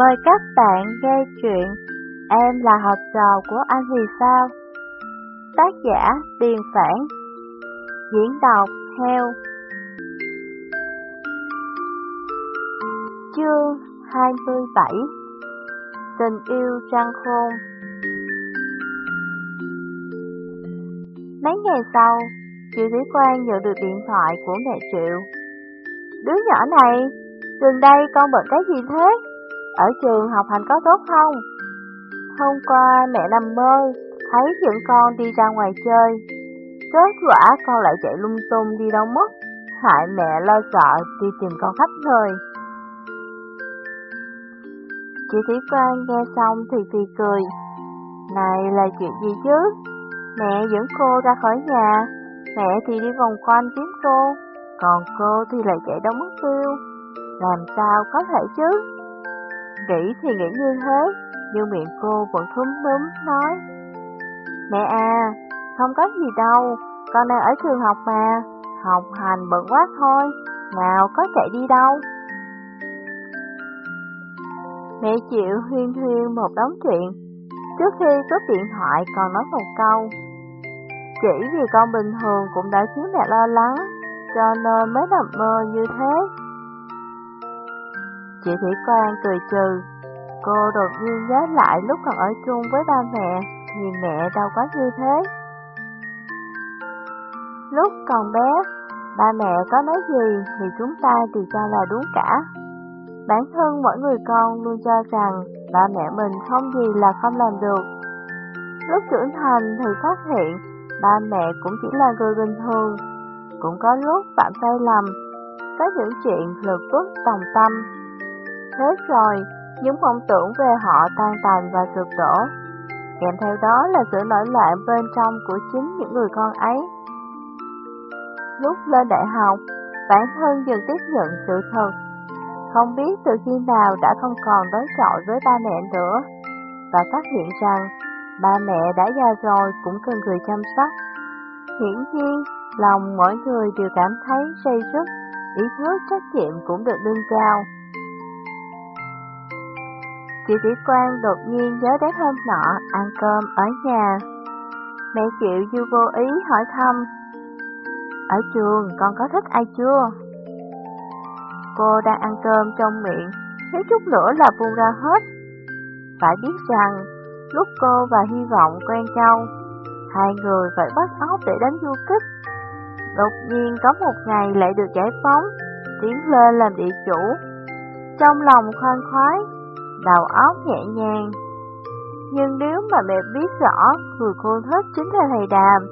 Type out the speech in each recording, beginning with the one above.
Mời các bạn nghe chuyện Em là học trò của anh thì sao? Tác giả Tiền Phản Diễn đọc Heo Chương 27 Tình yêu trăng khôn Mấy ngày sau, Triệu Thủy Quang nhận được điện thoại của mẹ Triệu. Đứa nhỏ này, gần đây con bận cái gì thế? Ở trường học hành có tốt không? Hôm qua mẹ nằm mơ, thấy dẫn con đi ra ngoài chơi. Kết quả con lại chạy lung tung đi đâu mất, hại mẹ lo sợ đi tìm con khắp nơi. Chị Thủy Quang nghe xong thì phì cười. Này là chuyện gì chứ? Mẹ dẫn cô ra khỏi nhà, mẹ thì đi vòng quanh kiếm cô, còn cô thì lại chạy đâu mất tiêu. Làm sao có thể chứ? Nghĩ thì nghĩ như thế, nhưng miệng cô vẫn thúm núm nói. Mẹ à, không có gì đâu, con đang ở trường học mà, học hành bận quá thôi, nào có chạy đi đâu. Mẹ chịu huyên huyên một đống chuyện, trước khi cướp điện thoại còn nói một câu. Chỉ vì con bình thường cũng đã khiến mẹ lo lắng, cho nên mới nằm mơ như thế. Chị Thủy Quang cười trừ, cô đột nhiên nhớ lại lúc còn ở chung với ba mẹ, thì mẹ đâu có như thế. Lúc còn bé, ba mẹ có nói gì thì chúng ta đều cho là đúng cả. Bản thân mỗi người con luôn cho rằng ba mẹ mình không gì là không làm được. Lúc trưởng thành thì phát hiện ba mẹ cũng chỉ là người bình thường, cũng có lúc phạm sai lầm, có những chuyện lực bước tòng tâm hết rồi, những mộng tưởng về họ tan tành và sụp đổ, kèm theo đó là sự nổi loạn bên trong của chính những người con ấy. Lúc lên đại học, bản thân dần tiếp nhận sự thật, không biết từ khi nào đã không còn đối chọi với ba mẹ nữa, và phát hiện rằng ba mẹ đã già rồi cũng cần người chăm sóc. Hiển nhiên, lòng mỗi người đều cảm thấy say sức, ý thức trách nhiệm cũng được nâng cao. Chị Thủy Quang đột nhiên nhớ đến hôm nọ ăn cơm ở nhà. Mẹ chịu dư vô ý hỏi thăm, Ở trường con có thích ai chưa? Cô đang ăn cơm trong miệng, thiếu chút nữa là buông ra hết. Phải biết rằng, lúc cô và Hy vọng quen nhau, hai người phải bắt óc để đánh du kích. Đột nhiên có một ngày lại được giải phóng, tiến lên làm địa chủ. Trong lòng khoan khoái, đầu óc nhẹ nhàng. Nhưng nếu mà mẹ biết rõ người cô thích chính là thầy Đàm,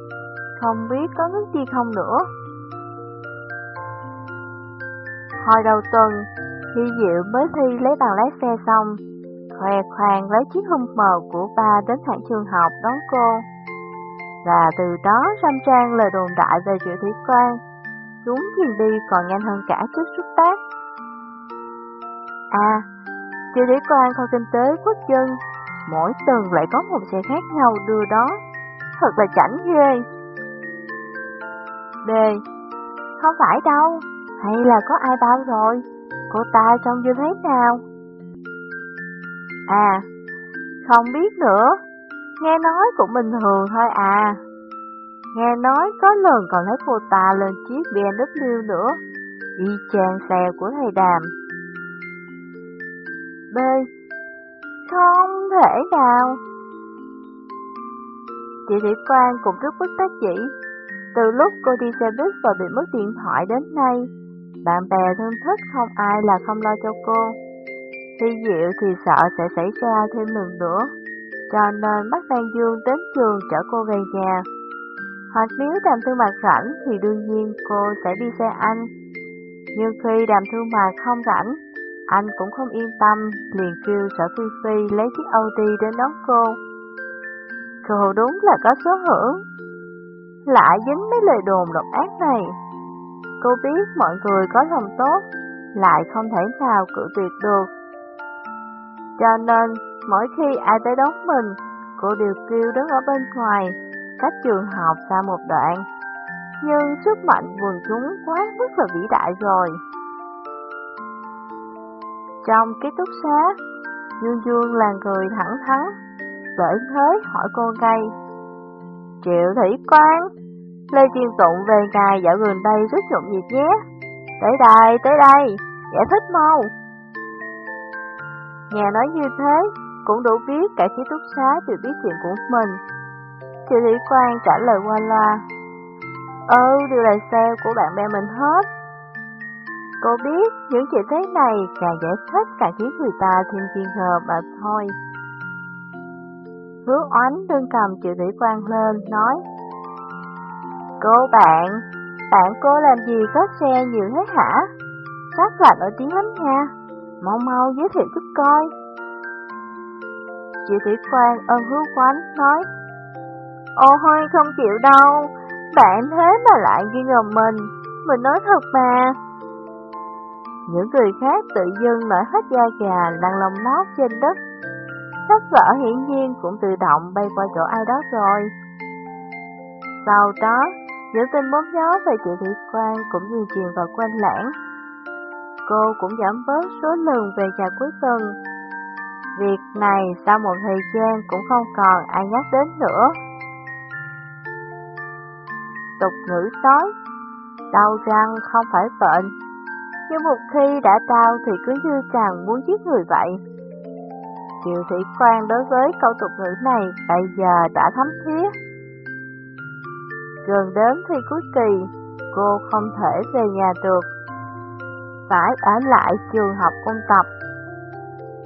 không biết có nước gì không nữa. Hồi đầu tuần, Hy Diệu mới thi lấy bằng lái xe xong, khoe khoang lấy chiếc hung mờ của ba đến thẳng trường học đón cô. Và từ đó râm trang lời đồn đại về triệu thủy Quang, chúng thiền đi còn nhanh hơn cả chiếc xuất tác. À, chỉ để quan kho kinh tế quốc dân, mỗi tuần lại có một xe khác nhau đưa đó, thật là chảnh ghê. B. Không phải đâu, hay là có ai bao rồi? Cô ta trông như thế nào? À, không biết nữa, nghe nói cũng bình thường thôi à. Nghe nói có lần còn thấy cô ta lên chiếc BMW nữa, y chang xe của thầy Đàm. B. Không thể nào. Chị Thủy Quang cũng rất bất tác chỉ. Từ lúc cô đi xe buýt và bị mất điện thoại đến nay, bạn bè thân thích không ai là không lo cho cô. Thi Diệu thì sợ sẽ xảy ra thêm lần nữa, cho nên bắt Đan Dương đến trường chở cô về nhà. Hoặc nếu đàm thương mặt rảnh thì đương nhiên cô sẽ đi xe anh. Nhưng khi đàm thương mặt không rảnh, anh cũng không yên tâm, liền kêu sở Phi Phi lấy chiếc Audi đến đón cô. Cô đúng là có số hưởng. Lại dính mấy lời đồn độc ác này. Cô biết mọi người có lòng tốt, lại không thể nào cự tuyệt được. Cho nên, mỗi khi ai tới đón mình, cô đều kêu đứng ở bên ngoài, cách trường học xa một đoạn. Nhưng sức mạnh quần chúng quá mức là vĩ đại rồi. Trong ký túc xá, Dương Dương là người thẳng thắn, bởi thế hỏi cô ngay. Triệu Thủy Quang, Lê Chiên Tụng về ngài dạo gần đây rất nhộn nhịp nhé. Tới đây, tới đây, giải thích mau. Nghe nói như thế, cũng đủ biết cả ký túc xá đều biết chuyện của mình. Triệu Thủy Quang trả lời qua loa. Ừ, đều là xe của bạn bè mình hết. Cô biết những chuyện thế này càng giải thích càng khiến người ta thêm chiên ngờ mà thôi. Hứa oánh đương cầm triệu thủy quan lên, nói Cô bạn, bạn cô làm gì có xe nhiều thế hả? Chắc là nổi tiếng lắm nha, mau mau giới thiệu chút coi. Triệu thủy quan ơn hứa oánh nói Ôi không chịu đâu, bạn thế mà lại ghi ngờ mình, mình nói thật mà. Những người khác tự dưng nổi hết da gà lăn lòng lót trên đất. Sách vở hiển nhiên cũng tự động bay qua chỗ ai đó rồi. Sau đó, những tin bóng gió về chị Thị Quan cũng di truyền vào quanh lãng. Cô cũng giảm bớt số lần về nhà cuối tuần. Việc này sau một thời gian cũng không còn ai nhắc đến nữa. Tục ngữ nói, đau răng không phải bệnh, nhưng một khi đã đau thì cứ như chàng muốn giết người vậy. Triệu Thủy Quang đối với câu tục ngữ này bây giờ đã thấm thiết. Gần đến thi cuối kỳ, cô không thể về nhà được. Phải ở lại trường học ôn tập.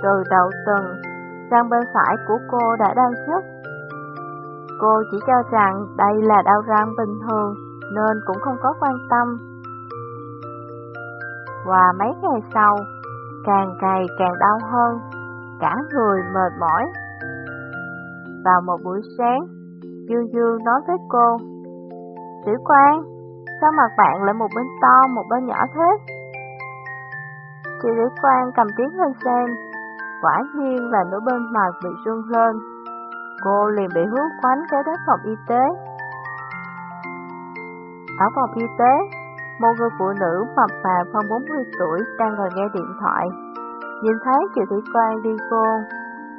Từ đầu tuần, răng bên phải của cô đã đau nhất. Cô chỉ cho rằng đây là đau răng bình thường nên cũng không có quan tâm. Qua mấy ngày sau, càng cày càng đau hơn, cả người mệt mỏi. Vào một buổi sáng, Dương Dương nói với cô, Tiểu quan, sao mặt bạn lại một bên to, một bên nhỏ thế? Chị Tiểu quan cầm tiếng lên xem, quả nhiên là nửa bên mặt bị rung lên. Cô liền bị hút quánh kéo đến phòng y tế. Ở phòng y tế, một người phụ nữ mập mạp hơn 40 tuổi đang ngồi nghe điện thoại. Nhìn thấy Triệu Thủy Quang đi vô,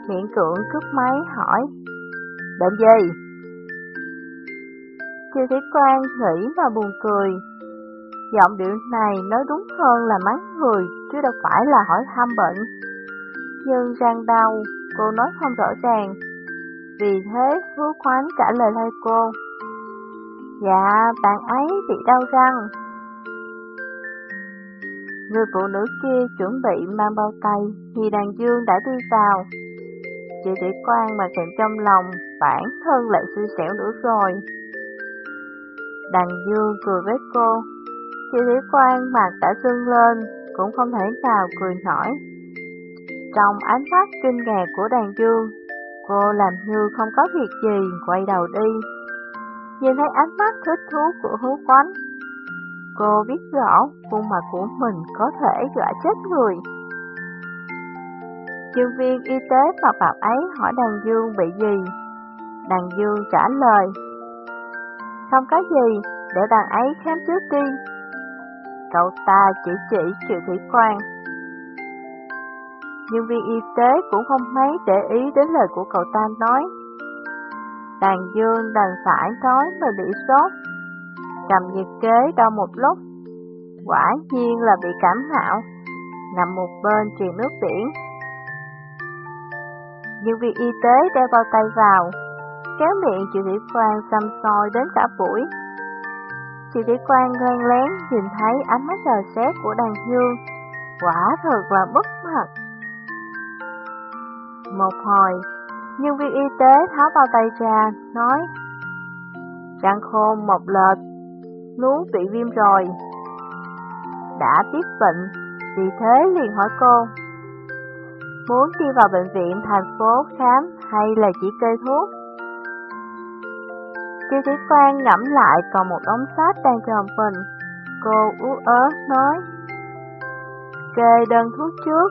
miễn cưỡng cướp máy hỏi, Bệnh gì? Triệu Thủy Quang nghĩ mà buồn cười. Giọng điệu này nói đúng hơn là mắng người, chứ đâu phải là hỏi thăm bệnh. Nhưng răng đau, cô nói không rõ ràng. Vì thế, hứa khoán trả lời thay cô. Dạ, bạn ấy bị đau răng. Người phụ nữ kia chuẩn bị mang bao tay thì đàn dương đã đi vào. Chị Tỷ Quan mà thèm trong lòng, bản thân lại xui xẻo nữa rồi. Đàn dương cười với cô. Chị Tỷ Quan mặt đã sưng lên, cũng không thể nào cười nổi. Trong ánh mắt kinh ngạc của đàn dương, cô làm như không có việc gì, quay đầu đi. Nhìn thấy ánh mắt thích thú của hú quánh, Cô biết rõ khuôn mặt của mình có thể dọa chết người. Nhân viên y tế mặt bạn ấy hỏi đàn dương bị gì? Đàn dương trả lời, không có gì, để đàn ấy khám trước đi. Cậu ta chỉ chỉ triệu thủy quan. Nhân viên y tế cũng không mấy để ý đến lời của cậu ta nói. Đàn dương đành phải nói mà bị sốt cầm nhiệt kế đo một lúc. Quả nhiên là bị cảm mạo, nằm một bên truyền nước biển. Nhân viên y tế đeo bao tay vào, kéo miệng chị Thủy Quang xăm soi đến cả buổi. Chị Thủy Quang lén lén nhìn thấy ánh mắt sờ xét của đàn dương, quả thật là bất mặt. Một hồi, nhân viên y tế tháo bao tay ra, nói Răng khôn một lệch nuốt bị viêm rồi. Đã tiếp bệnh, vì thế liền hỏi cô. Muốn đi vào bệnh viện thành phố khám hay là chỉ kê thuốc? Tiêu Thủy Quang ngẫm lại còn một đống sách đang tròn mình. Cô ú ớ nói. Kê đơn thuốc trước.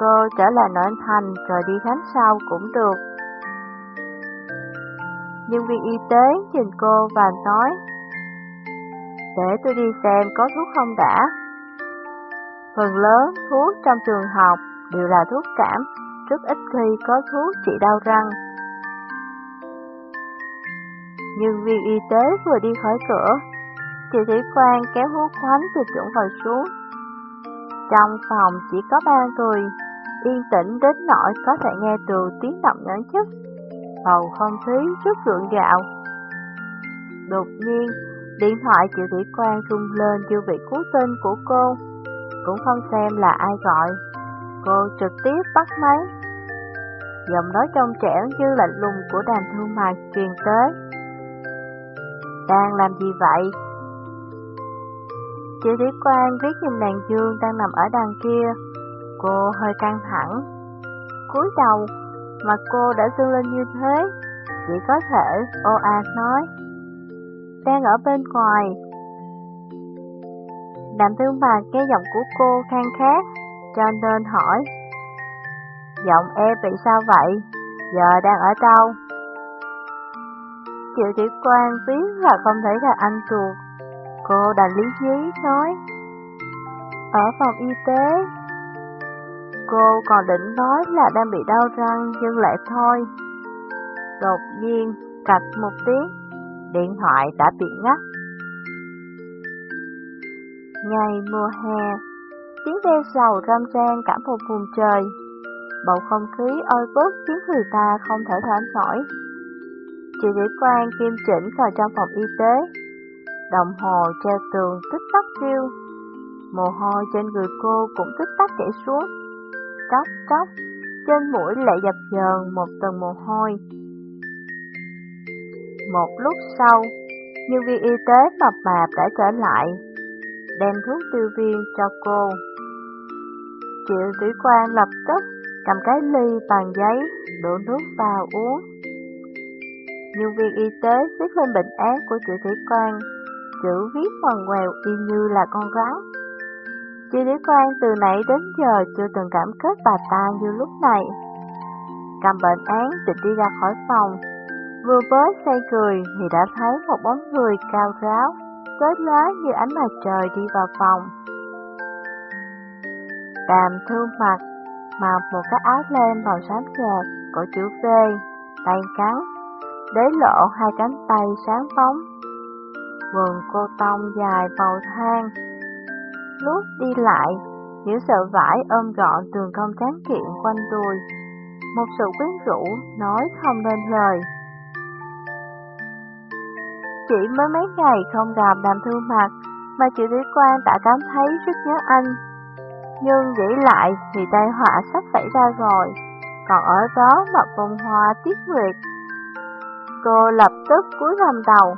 Cô trở lại nội thành rồi đi khám sau cũng được. Nhân viên y tế nhìn cô và nói để tôi đi xem có thuốc không đã. Phần lớn thuốc trong trường học đều là thuốc cảm, rất ít khi có thuốc trị đau răng. Nhân viên y tế vừa đi khỏi cửa, chị thủy quan kéo hút khoánh từ chuẩn vào xuống. Trong phòng chỉ có ba người, yên tĩnh đến nỗi có thể nghe được tiếng động nhỏ nhất. Bầu không khí rất gượng gạo. Đột nhiên, điện thoại triệu thủy quan rung lên chưa vị cứu tên của cô. Cũng không xem là ai gọi. Cô trực tiếp bắt máy. Giọng nói trong trẻo như lạnh lùng của đàm thương mại truyền tới. Đang làm gì vậy? Chị Thủy Quang viết nhìn nàng Dương đang nằm ở đằng kia. Cô hơi căng thẳng. cúi đầu, mà cô đã dương lên như thế, chỉ có thể ô ạt nói. Đang ở bên ngoài. Đàm tương bà nghe giọng của cô khang khát, cho nên hỏi. Giọng em bị sao vậy? Giờ đang ở đâu? Triệu Tiểu Quang biết là không thể là anh ruột. Cô đành lý trí nói. Ở phòng y tế. Cô còn định nói là đang bị đau răng nhưng lại thôi. Đột nhiên, cạch một tiếng, điện thoại đã bị ngắt. Ngày mùa hè, tiếng ve sầu râm ran cả một vùng trời. Bầu không khí oi bức khiến người ta không thể thở nổi. Chị Vĩ Quang kim chỉnh vào trong phòng y tế. Đồng hồ treo tường tích tắc kêu. Mồ hôi trên người cô cũng tích tắc chảy xuống. Chốc chốc, trên mũi lại dập dờn một tầng mồ hôi. Một lúc sau, nhân viên y tế mập mạp đã trở lại, đem thuốc tiêu viên cho cô. Triệu Thủy Quang lập tức cầm cái ly bằng giấy, đổ nước vào uống. Nhân viên y tế viết lên bệnh án của Triệu Thủy Quang, chữ viết ngoằn ngoèo y như là con rắn. Triệu Thủy Quang từ nãy đến giờ chưa từng cảm kết bà ta như lúc này. Cầm bệnh án định đi ra khỏi phòng, vừa bới say cười thì đã thấy một bóng người cao ráo, tới lá như ánh mặt trời đi vào phòng. Đàm thương mặt, mặc một cái áo len màu xám nhạt, của chữ V, tay cắn, để lộ hai cánh tay sáng bóng. Quần cô tông dài màu than. Lúc đi lại, những sợi vải ôm gọn tường công tráng kiện quanh đùi. Một sự quyến rũ nói không nên lời. Chỉ mới mấy ngày không gặp đàm thương mặt, mà chị Thúy Quang đã cảm thấy rất nhớ anh. Nhưng nghĩ lại thì tai họa sắp xảy ra rồi, còn ở đó mà bông hoa tiết nguyệt Cô lập tức cúi gầm đầu.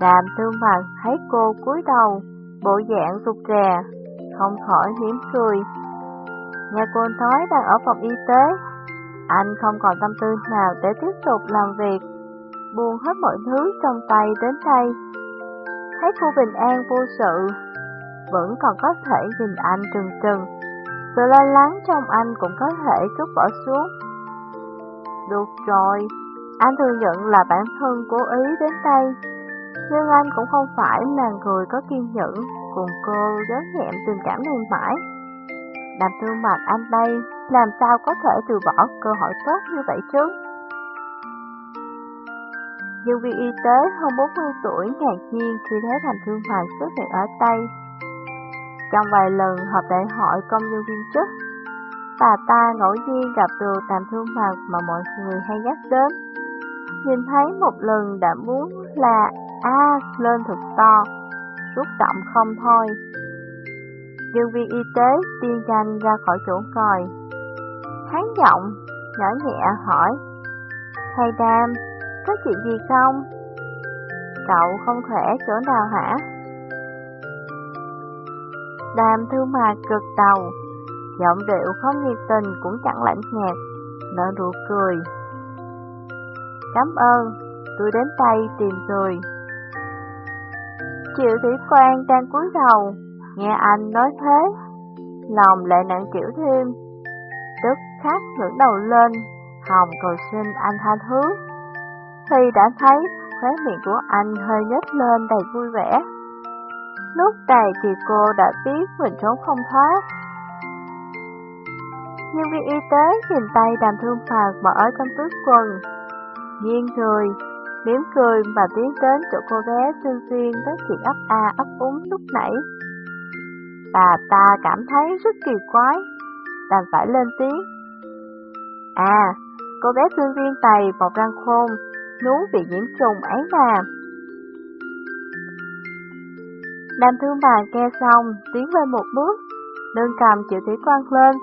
Đàm thương mặt thấy cô cúi đầu, bộ dạng rụt rè, không khỏi hiếm cười. Nghe cô nói đang ở phòng y tế, anh không còn tâm tư nào để tiếp tục làm việc, buông hết mọi thứ trong tay đến đây. Thấy cô bình an vô sự, vẫn còn có thể nhìn anh trừng trừng. Sự lo lắng trong anh cũng có thể chút bỏ xuống. Được rồi, anh thừa nhận là bản thân cố ý đến đây, nhưng anh cũng không phải là người có kiên nhẫn cùng cô giới nhẹm tình cảm này mãi. Đàm thương mặt anh đây, làm sao có thể từ bỏ cơ hội tốt như vậy chứ? Nhân viên y tế hơn 40 tuổi ngạc nhiên khi thấy Thành Thương Hoàng xuất hiện ở Tây. Trong vài lần họp đại hội công nhân viên chức, bà ta ngẫu nhiên gặp được Tam Thương Hoàng mà mọi người hay nhắc đến. Nhìn thấy một lần đã muốn là A lên thật to, xúc động không thôi. Nhân viên y tế tiên nhanh ra khỏi chỗ ngồi. Hán giọng, nhỏ nhẹ hỏi, Thầy Đam, có chuyện gì không? Cậu không khỏe chỗ nào hả? Đàm thư mạc cực đầu, giọng điệu không nhiệt tình cũng chẳng lạnh nhạt, nở nụ cười. Cảm ơn, tôi đến tay tìm người. Triệu Thủy quan đang cúi đầu, nghe anh nói thế, lòng lại nặng chịu thêm. Tức khắc ngẩng đầu lên, hồng cầu xin anh tha thứ. Thì đã thấy khóe miệng của anh hơi nhếch lên đầy vui vẻ. Lúc này thì cô đã biết mình trốn không thoát. Nhân viên y tế nhìn tay đàm thương phạt bỏ ở trong túi quần. Nhiên cười, mỉm cười và tiến đến chỗ cô bé xuyên xuyên với chuyện ấp a ấp úng lúc nãy. Bà ta cảm thấy rất kỳ quái, đành phải lên tiếng. À, cô bé xuyên viên tày bọc răng khôn, núi bị nhiễm trùng ấy mà. Đàm thương bà nghe xong, tiến lên một bước, nâng cầm chịu thủy quan lên,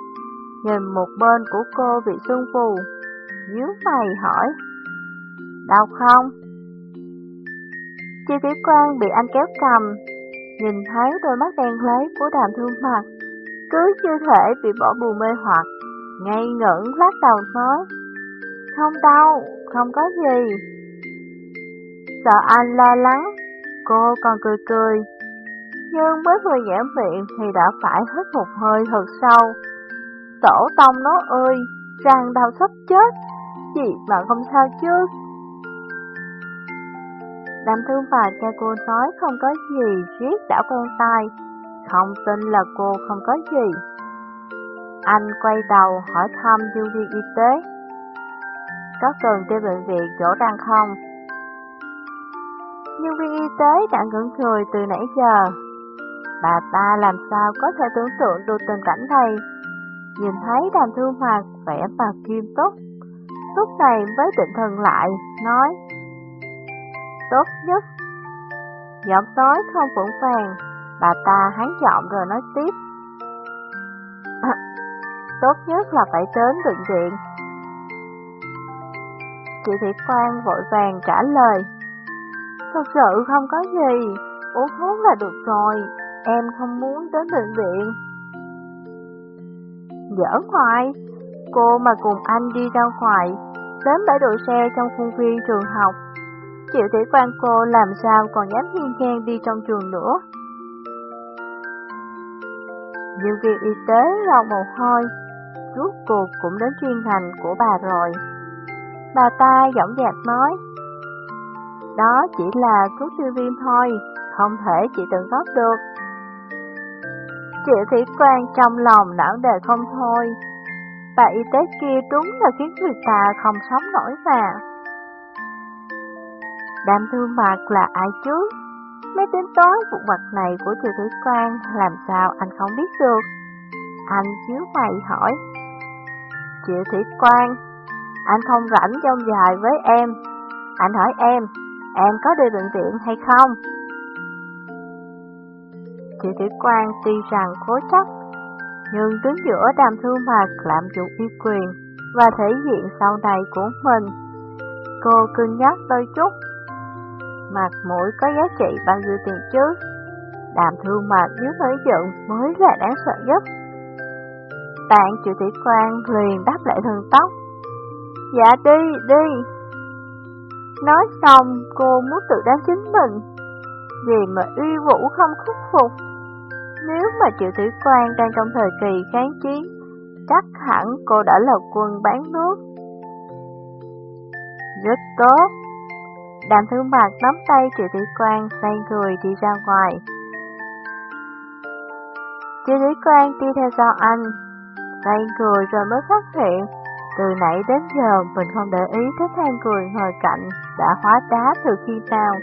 nhìn một bên của cô bị sưng phù, nhíu mày hỏi, đau không? Chi thủy quan bị anh kéo cầm, nhìn thấy đôi mắt đen lấy của đàm thương mặt, cứ chưa thể bị bỏ bù mê hoặc, ngây ngẩn lắc đầu nói, không đau, không có gì. Sợ anh lo lắng, cô còn cười cười, nhưng mới vừa giảm miệng thì đã phải hít một hơi thật sâu. Tổ tông nó ơi, răng đau sắp chết, Chị mà không sao chứ. Đàm thương và cha cô nói không có gì, riết đã quen tay. không tin là cô không có gì. Anh quay đầu hỏi thăm nhân viên y tế. Có cần đi bệnh viện chỗ đang không? Nhân viên y tế đã ngưỡng người từ nãy giờ, Bà ta làm sao có thể tưởng tượng được tình cảnh này. Nhìn thấy đàm thương hoạt vẽ mặt kiêm túc, lúc này mới định thần lại, nói Tốt nhất Giọng tối không vững vàng, bà ta hán giọng rồi nói tiếp à, Tốt nhất là phải đến bệnh viện Chị Thị Quang vội vàng trả lời Thật sự không có gì, uống thuốc là được rồi Em không muốn đến bệnh viện. Giỡn hoài, cô mà cùng anh đi ra ngoài, đến bãi đỗ xe trong khuôn viên trường học. Chịu Thủy quan cô làm sao còn dám hiên ngang đi trong trường nữa. Nhân viên y tế lau mồ hôi, rút cuộc cũng đến chuyên ngành của bà rồi. Bà ta giọng dạc nói, đó chỉ là thuốc tiêu viêm thôi, không thể chị tự góp được. Triệu Thủy Quang trong lòng não đề không thôi. Bà y tế kia đúng là khiến người ta không sống nổi mà. Đam thương mặt là ai chứ? Mấy tính toán vụ vật này của Triệu Thủy Quang làm sao anh không biết được? Anh chiếu mày hỏi. Triệu Thủy Quang, anh không rảnh trong dài với em. Anh hỏi em, em có đi bệnh viện hay không? Chị Thủy Quang tuy rằng cố chấp, nhưng đứng giữa đàm thương mạc làm chủ uy quyền và thể diện sau này của mình. Cô cưng nhắc đôi chút, mặt mũi có giá trị bao nhiêu tiền chứ? Đàm thương mạc nếu nổi giận mới là đáng sợ nhất. Bạn chị Thủy Quang liền đáp lại thần tóc. Dạ đi, đi. Nói xong, cô muốn tự đánh chính mình. Vì mà uy vũ không khuất phục nếu mà Triệu Thủy quan đang trong thời kỳ kháng chiến, chắc hẳn cô đã là quân bán nước. Rất tốt. Đàm thương bạc nắm tay Triệu Thủy quan xoay người đi ra ngoài. Triệu Thủy quan đi theo sau anh, xoay người rồi mới phát hiện từ nãy đến giờ mình không để ý tới than cười ngồi cạnh đã hóa đá từ khi nào.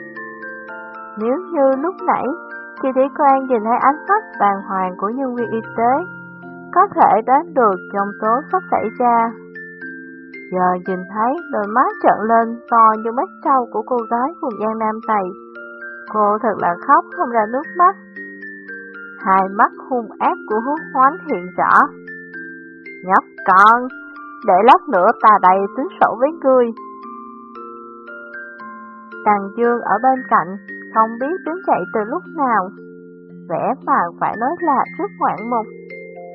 Nếu như lúc nãy Chị Thủy Quang nhìn thấy ánh mắt bàng hoàng của nhân viên y tế, có thể đoán được trong tố sắp xảy ra. Giờ nhìn thấy đôi mắt trợn lên to như mắt trâu của cô gái vùng Giang Nam Tày. Cô thật là khóc không ra nước mắt. Hai mắt hung ác của hút hoán hiện rõ. Nhóc con, để lát nữa ta đầy tính sổ với ngươi. Đàn Dương ở bên cạnh không biết đứng dậy từ lúc nào. Vẻ mà phải nói là rất ngoạn mục,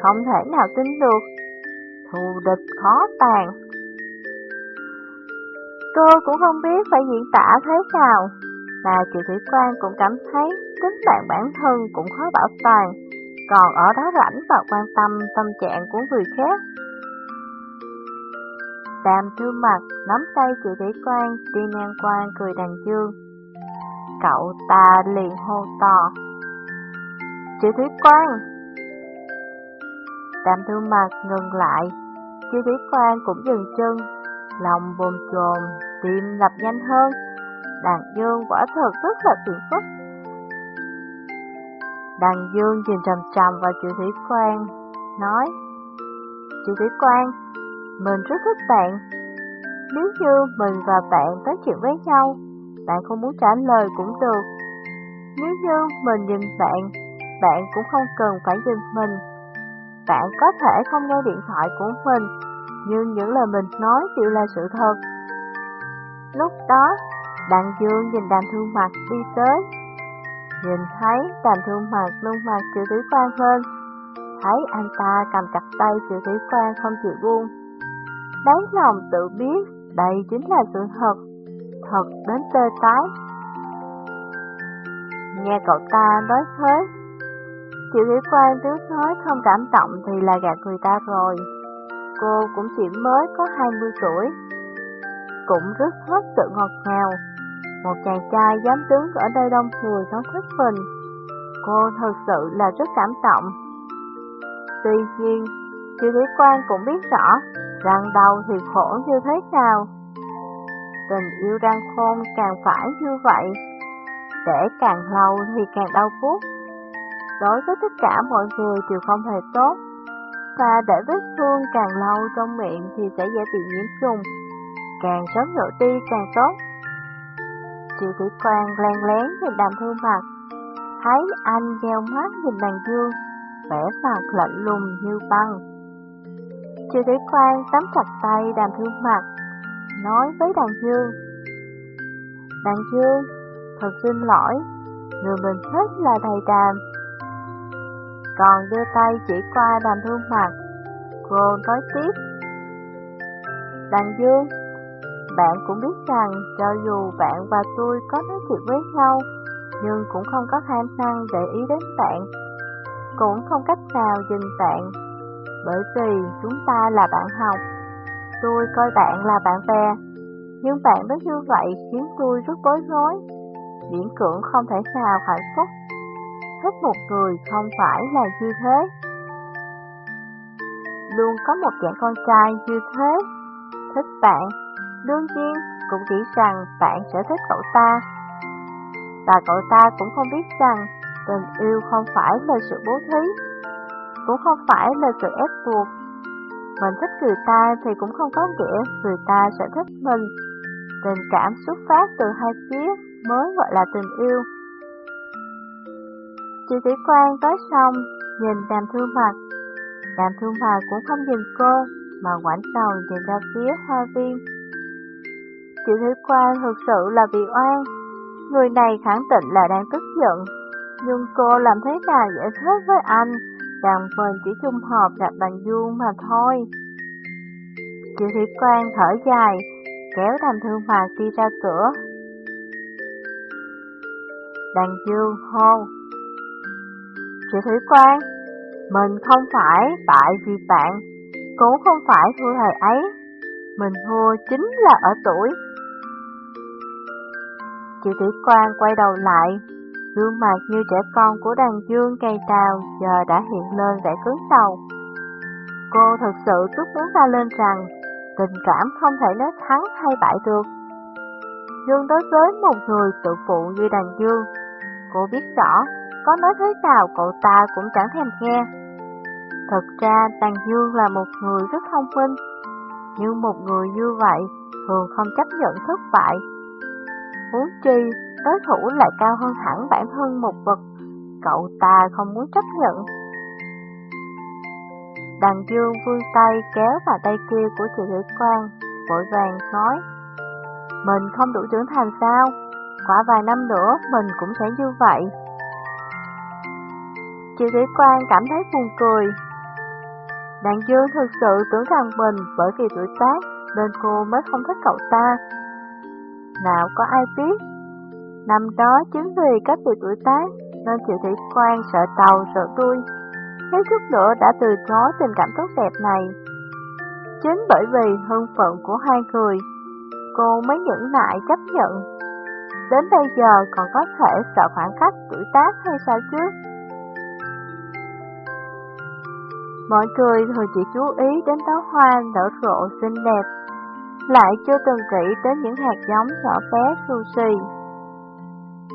không thể nào tin được. Thù địch khó tàn. Tôi cũng không biết phải diễn tả thế nào, mà chị Thủy Quang cũng cảm thấy tính mạng bản thân cũng khó bảo toàn, còn ở đó rảnh và quan tâm tâm trạng của người khác. Đàm thương mặt nắm tay chị Thủy Quang đi ngang qua cười đàn dương. Cậu ta liền hô to. Chị Thủy Quang! Đàm thư mặt ngừng lại, Chị Thủy Quang cũng dừng chân, lòng bồn chồn, tim đập nhanh hơn. Đàn Dương quả thật rất là phiền phức. Đàn Dương nhìn trầm trầm vào chị Thủy Quang, nói Chị Thủy Quang, mình rất thích bạn. Nếu như mình và bạn nói chuyện với nhau, bạn không muốn trả lời cũng được. Nếu như mình nhìn bạn, bạn cũng không cần phải nhìn mình. Bạn có thể không nghe điện thoại của mình, nhưng những lời mình nói đều là sự thật. Lúc đó, Đặng Dương nhìn đàn thương mặt đi tới. Nhìn thấy đàn thương mặt lưng mặt triệu thủy quan hơn, thấy anh ta cầm chặt tay triệu thủy quan không chịu buông. Đáy lòng tự biết đây chính là sự thật, thật đến tê tái. Nghe cậu ta nói thế, triệu thủy quan nếu nói không cảm động thì là gạt người ta rồi. Cô cũng chỉ mới có 20 tuổi, cũng rất hết sự ngọt ngào. Một chàng trai dám đứng ở đây đông người nói thích mình. Cô thật sự là rất cảm động. Tuy nhiên, Triệu Thủy Quan cũng biết rõ Răng đau thì khổ như thế nào. Tình yêu đang khôn càng phải như vậy, để càng lâu thì càng đau buốt. Đối với tất cả mọi người đều không hề tốt, và để vết thương càng lâu trong miệng thì sẽ dễ bị nhiễm trùng, càng sớm nhổ đi càng tốt. Triệu Tử Quang len lén nhìn đàm thương mặt, thấy anh gieo mắt nhìn đàn dương, vẻ mặt lạnh lùng như băng chưa thấy Quang tắm chặt tay đàm thương mặt, nói với đàn dương. Đàn dương, thật xin lỗi, người mình thích là thầy đàm. Còn đưa tay chỉ qua đàm thương mặt, cô nói tiếp. Đàn dương, bạn cũng biết rằng cho dù bạn và tôi có nói chuyện với nhau, nhưng cũng không có khả năng để ý đến bạn, cũng không cách nào nhìn bạn, bởi vì chúng ta là bạn học. Tôi coi bạn là bạn bè, nhưng bạn nói như vậy khiến tôi rất bối rối, miễn cưỡng không thể nào hạnh phúc. Thích một người không phải là như thế. Luôn có một dạng con trai như thế, thích bạn Đương nhiên, cũng chỉ rằng bạn sẽ thích cậu ta. Và cậu ta cũng không biết rằng tình yêu không phải là sự bố thí, cũng không phải là sự ép buộc. Mình thích người ta thì cũng không có nghĩa người ta sẽ thích mình. Tình cảm xuất phát từ hai phía mới gọi là tình yêu. Chị Thủy Quang tới xong, nhìn đàm thương mặt. Đàm thương mặt cũng không nhìn cô, mà ngoảnh đầu nhìn ra phía hoa viên. Chị Thủy Quang thực sự là bị oan. Người này khẳng định là đang tức giận. Nhưng cô làm thế nào giải thích với anh rằng mình chỉ trùng hợp gặp đàn dương mà thôi. Chị Thủy Quang thở dài, kéo đàm thương mạc đi ra cửa. Đàn dương hô. Chị Thủy Quang, mình không phải tại vì bạn, cũng không phải thua thầy ấy. Mình thua chính là ở tuổi. Chị Thủy Quang quay đầu lại, gương mặt như trẻ con của đàn dương cây tàu giờ đã hiện lên vẻ cứng đầu. Cô thật sự tức muốn ra lên rằng tình cảm không thể nói thắng hay bại được. Nhưng đối với một người tự phụ như đàn dương, cô biết rõ có nói thế nào cậu ta cũng chẳng thèm nghe. Thật ra đàn dương là một người rất thông minh, nhưng một người như vậy thường không chấp nhận thất bại Huống chi, đối thủ lại cao hơn hẳn bản thân một vật, cậu ta không muốn chấp nhận. Đằng dương vươn tay kéo vào tay kia của chị Lý Quang, vội vàng nói, Mình không đủ trưởng thành sao? Quả vài năm nữa mình cũng sẽ như vậy. Chị Lý Quang cảm thấy buồn cười. Đàn Dương thực sự tưởng rằng mình bởi vì tuổi tác nên cô mới không thích cậu ta nào có ai biết. Năm đó chính vì cách biệt tuổi tác nên Triệu Thủy Quang sợ tàu sợ đuôi, thiếu chút nữa đã từ chối tình cảm tốt đẹp này. Chính bởi vì hưng phận của hai người, cô mới nhẫn nại chấp nhận. Đến bây giờ còn có thể sợ khoảng cách tuổi tác hay sao chứ? Mọi người thường chỉ chú ý đến táo hoa nở rộ xinh đẹp, lại chưa từng kỹ đến những hạt giống nhỏ bé sushi.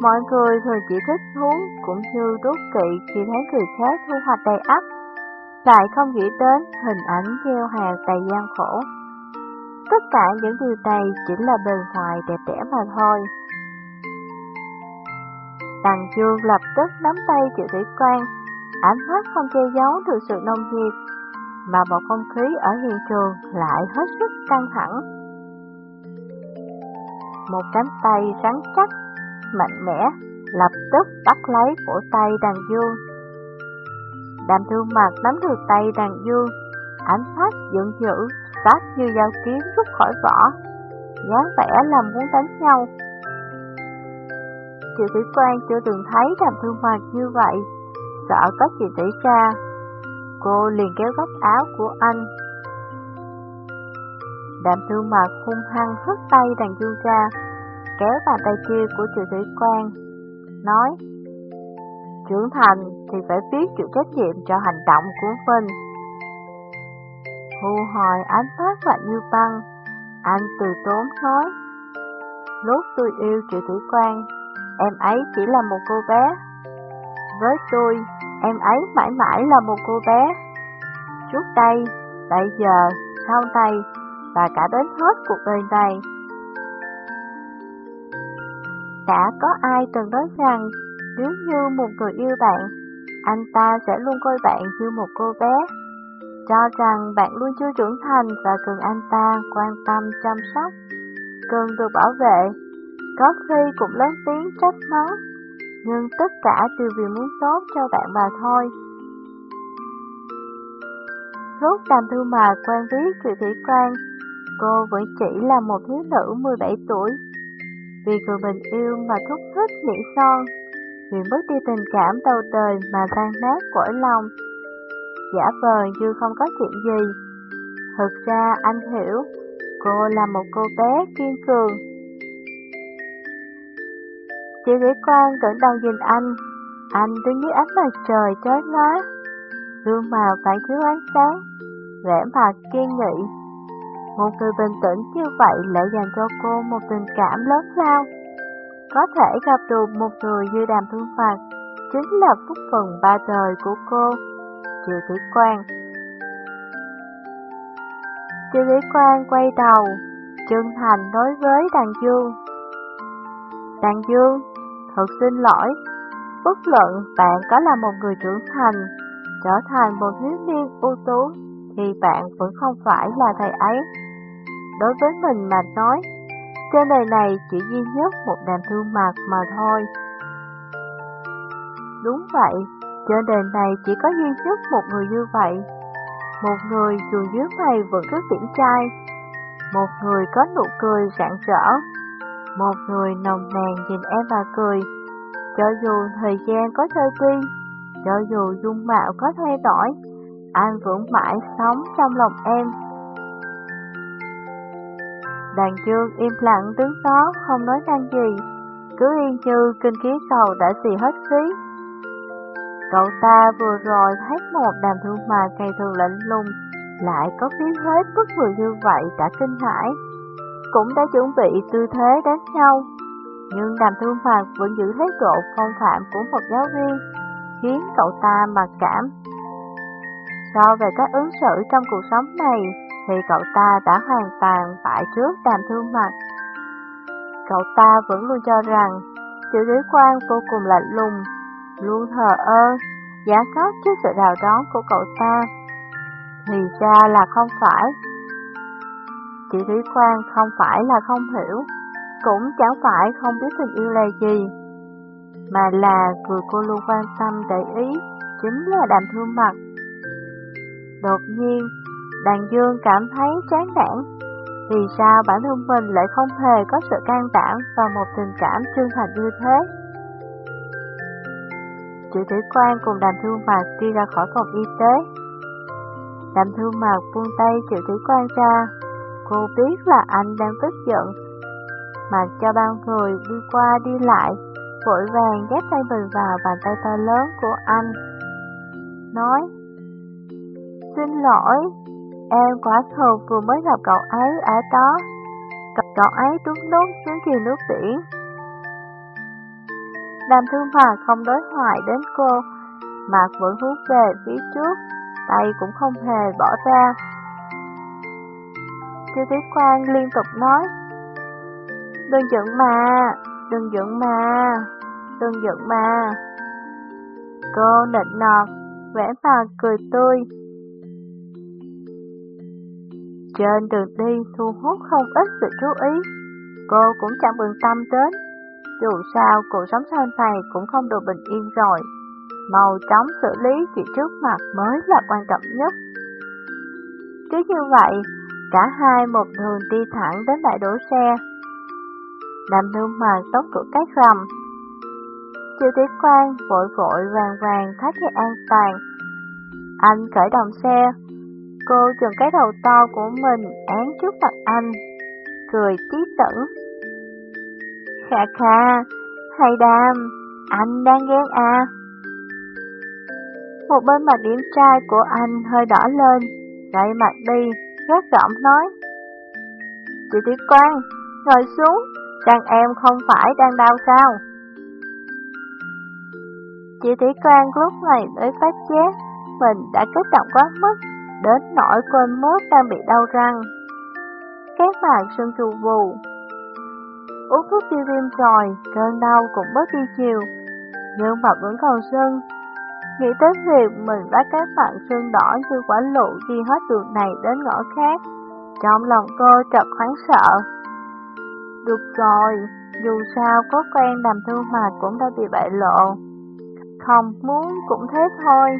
Mọi người thường chỉ thích thú cũng như đốt kỵ khi thấy người khác thu hoạch đầy ắp, lại không nghĩ đến hình ảnh gieo hạt đầy gian khổ. Tất cả những điều này chỉ là bề ngoài đẹp đẽ mà thôi. Đằng Dương lập tức nắm tay triệu thủy quan, ánh mắt không che giấu được sự nông nhiệt, mà bầu không khí ở hiện trường lại hết sức căng thẳng. Một cánh tay rắn chắc, mạnh mẽ, lập tức bắt lấy cổ tay đàn dương. Đàm thương mặt nắm được tay đàn dương, ánh mắt giận dữ, sát như dao kiếm rút khỏi vỏ, dáng vẻ là muốn đánh nhau. Triệu Thủy Quan chưa từng thấy đàm thương mặt như vậy, sợ có chuyện xảy ra. Cô liền kéo góc áo của anh. Đàm thương mặt hung hăng hất tay đàn dương ra, kéo bàn tay kia của Triệu Thủy Quan, nói Trưởng thành thì phải biết chịu trách nhiệm cho hành động của mình. Hù hồi ánh mắt lại như băng, anh từ tốn nói Lúc tôi yêu Triệu Thủy Quan, em ấy chỉ là một cô bé. Với tôi, em ấy mãi mãi là một cô bé. Trước đây, bây giờ, sau này, và cả đến hết cuộc đời này. Đã có ai từng nói rằng nếu như một người yêu bạn, anh ta sẽ luôn coi bạn như một cô bé, cho rằng bạn luôn chưa trưởng thành và cần anh ta quan tâm chăm sóc, cần được bảo vệ, có khi cũng lớn tiếng trách mắng, nhưng tất cả đều vì muốn tốt cho bạn mà thôi. Lúc Đàm Thư Mà quen biết Triệu Thủy Quan, cô vẫn chỉ là một thiếu nữ 17 tuổi. Vì người mình yêu mà thúc thích mỹ son, vì mất đi tình cảm đầu đời mà tan nát cõi lòng. Giả vờ như không có chuyện gì. Thực ra anh hiểu, cô là một cô bé kiên cường. Chị Lý Quang cẩn đầu nhìn anh, anh đứng dưới ánh mặt trời chói lóa, gương màu phản chiếu ánh sáng, vẻ mặt kiên nghị. Một người bình tĩnh như vậy lại dành cho cô một tình cảm lớn lao. Có thể gặp được một người như đàm thương phạt, chính là phúc phần ba đời của cô, Triệu Thủy Quang. Triệu Thủy Quang quay đầu, chân thành nói với Đàn Dương. Đàn Dương, thật xin lỗi, bất luận bạn có là một người trưởng thành, trở thành một thiếu niên ưu tú, thì bạn vẫn không phải là thầy ấy. Đối với mình mà nói, trên đời này chỉ duy nhất một đàm thương mạc mà thôi. Đúng vậy, trên đời này chỉ có duy nhất một người như vậy. Một người dù dưới mày vẫn rất điển trai. Một người có nụ cười rạng rỡ. Một người nồng nàn nhìn em và cười. Cho dù thời gian có trôi đi, cho dù dung mạo có thay đổi, anh vẫn mãi sống trong lòng em. Đàn dương im lặng đứng đó không nói năng gì, cứ yên như kinh khí cầu đã xì hết khí. Cậu ta vừa rồi thấy một đàm thương mà ngày thường lạnh lùng, lại có khí thế bất vừa như vậy đã kinh hãi, cũng đã chuẩn bị tư thế đánh nhau. Nhưng đàm thương phạt vẫn giữ thái độ phong phạm của một giáo viên, khiến cậu ta mặc cảm. So về các ứng xử trong cuộc sống này, thì cậu ta đã hoàn toàn bại trước đàm thương mặt. Cậu ta vẫn luôn cho rằng chữ lý quan vô cùng lạnh lùng, luôn thờ ơ, giả khóc trước sự đào đón của cậu ta. Thì ra là không phải. Chị Lý Quan không phải là không hiểu, cũng chẳng phải không biết tình yêu là gì, mà là vừa cô luôn quan tâm để ý, chính là đàm thương mặt. Đột nhiên, Đàn Dương cảm thấy chán nản. Vì sao bản thân mình lại không hề có sự can đảm và một tình cảm chân thành như thế? Chủ thủy quan cùng đàm thương mạc đi ra khỏi phòng y tế. Đàm thương mạc buông tay chủ thủy quan ra. Cô biết là anh đang tức giận. Mặc cho bao người đi qua đi lại, vội vàng ghép tay mình vào bàn tay to lớn của anh. Nói, Xin lỗi, em quả thường vừa mới gặp cậu ấy ở đó. Cậu ấy trút nước xuống thuyền nước biển. Đàm thương hòa không đối thoại đến cô, mặt vẫn hướng về phía trước, tay cũng không hề bỏ ra. Tiêu Tiết Quang liên tục nói, Đừng giận mà, đừng giận mà, đừng giận mà. Cô nịnh nọt, vẽ mặt cười tươi. Trên đường đi thu hút không ít sự chú ý, cô cũng chẳng bận tâm đến. Dù sao, cuộc sống sau này cũng không được bình yên rồi. Màu chóng xử lý chuyện trước mặt mới là quan trọng nhất. Cứ như vậy, cả hai một đường đi thẳng đến bãi đổ xe. Đàm nương mà tốc cửa cái rầm. chiều tiết quan vội vội vàng vàng thắt dây an toàn. Anh khởi động xe. Cô chừng cái đầu to của mình án trước mặt anh. Cười tí tử Khà khà, hay đam, anh đang ghen à? Một bên mặt điểm trai của anh hơi đỏ lên, gậy mặt đi, rất giọng nói. Chị Tuyết Quang, ngồi xuống, Rằng em không phải đang đau sao? Chị Thủy Quang lúc này mới phát giác mình đã kích động quá mức, đến nỗi quên mất đang bị đau răng. Các bạn sưng trù vù. Uống thuốc tiêu viêm rồi, cơn đau cũng bớt đi chiều, nhưng mà vẫn còn sưng. Nghĩ tới việc mình đã các bạn sưng đỏ như quả lụ đi hết đường này đến ngõ khác, trong lòng cô chợt khoáng sợ. Được rồi, dù sao có quen đàm thương mà cũng đã bị bại lộ. Không muốn cũng thế thôi.